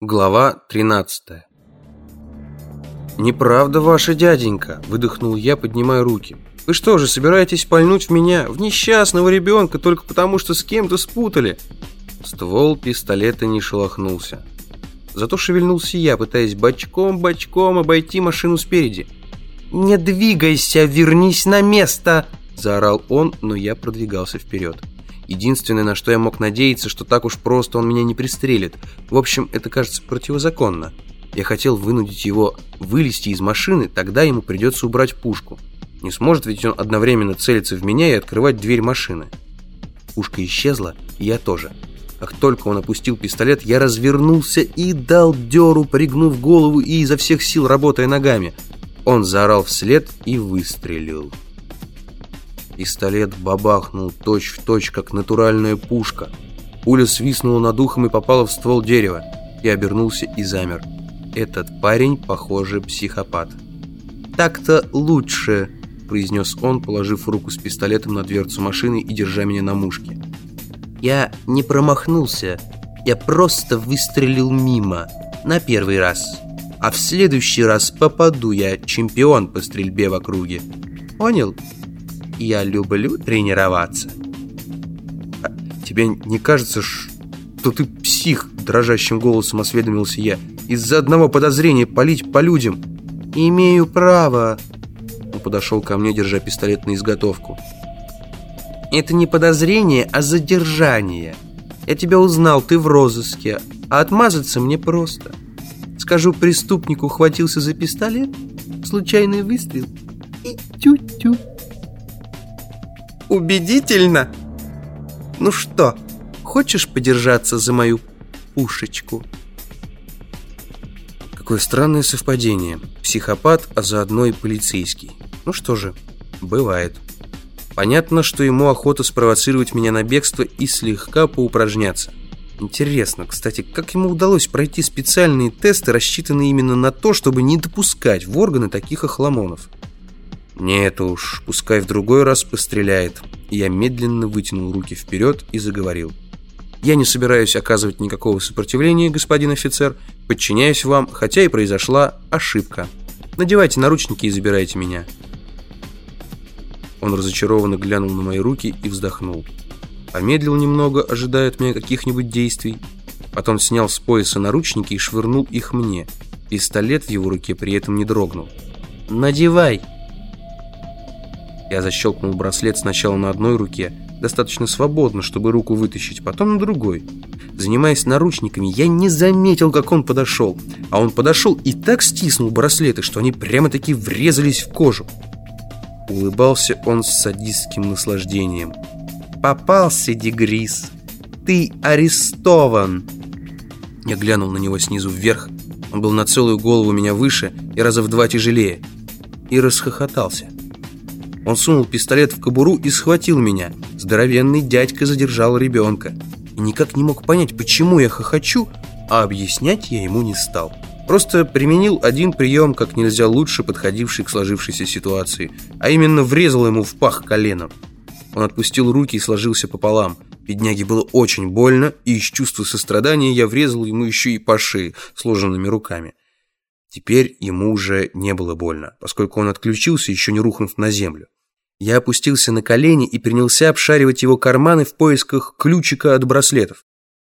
Глава 13 «Неправда ваша, дяденька!» – выдохнул я, поднимая руки. «Вы что же, собираетесь пальнуть в меня, в несчастного ребенка, только потому что с кем-то спутали?» Ствол пистолета не шелохнулся. Зато шевельнулся я, пытаясь бочком-бочком обойти машину спереди. «Не двигайся, вернись на место!» – заорал он, но я продвигался вперед. Единственное, на что я мог надеяться, что так уж просто он меня не пристрелит. В общем, это кажется противозаконно. Я хотел вынудить его вылезти из машины, тогда ему придется убрать пушку. Не сможет ведь он одновременно целиться в меня и открывать дверь машины. Пушка исчезла, и я тоже. Как только он опустил пистолет, я развернулся и дал дёру, пригнув голову и изо всех сил работая ногами. Он заорал вслед и выстрелил. Пистолет бабахнул точь-в-точь, точь, как натуральная пушка. Пуля свистнула над ухом и попала в ствол дерева. Я обернулся и замер. Этот парень, похоже, психопат. «Так-то лучше», — произнес он, положив руку с пистолетом на дверцу машины и держа меня на мушке. «Я не промахнулся. Я просто выстрелил мимо. На первый раз. А в следующий раз попаду я чемпион по стрельбе в округе. Понял?» Я люблю тренироваться. А тебе не кажется, что ты псих? Дрожащим голосом осведомился я. Из-за одного подозрения палить по людям. Имею право. Он подошел ко мне, держа пистолет на изготовку. Это не подозрение, а задержание. Я тебя узнал, ты в розыске, а отмазаться мне просто. Скажу преступнику, хватился за пистолет, случайный выстрел и тю-тю. Убедительно? Ну что, хочешь подержаться за мою пушечку? Какое странное совпадение. Психопат, а заодно и полицейский. Ну что же, бывает. Понятно, что ему охота спровоцировать меня на бегство и слегка поупражняться. Интересно, кстати, как ему удалось пройти специальные тесты, рассчитанные именно на то, чтобы не допускать в органы таких охламонов? Нет уж, пускай в другой раз постреляет. Я медленно вытянул руки вперед и заговорил. Я не собираюсь оказывать никакого сопротивления, господин офицер. Подчиняюсь вам, хотя и произошла ошибка. Надевайте наручники и забирайте меня. Он разочарованно глянул на мои руки и вздохнул. Помедлил немного, ожидая от меня каких-нибудь действий. Потом снял с пояса наручники и швырнул их мне. Пистолет в его руке при этом не дрогнул. «Надевай!» Я защелкнул браслет сначала на одной руке, достаточно свободно, чтобы руку вытащить, потом на другой. Занимаясь наручниками, я не заметил, как он подошел. А он подошел и так стиснул браслеты, что они прямо-таки врезались в кожу. Улыбался он с садистским наслаждением. «Попался, Дегрис! Ты арестован!» Я глянул на него снизу вверх. Он был на целую голову меня выше и раза в два тяжелее. И расхохотался. Он сунул пистолет в кобуру и схватил меня. Здоровенный дядька задержал ребенка. И никак не мог понять, почему я хохочу, а объяснять я ему не стал. Просто применил один прием, как нельзя лучше подходивший к сложившейся ситуации, а именно врезал ему в пах коленом. Он отпустил руки и сложился пополам. Бедняге было очень больно, и из чувства сострадания я врезал ему еще и по шее, сложенными руками. Теперь ему уже не было больно, поскольку он отключился, еще не рухнув на землю. Я опустился на колени и принялся обшаривать его карманы в поисках ключика от браслетов.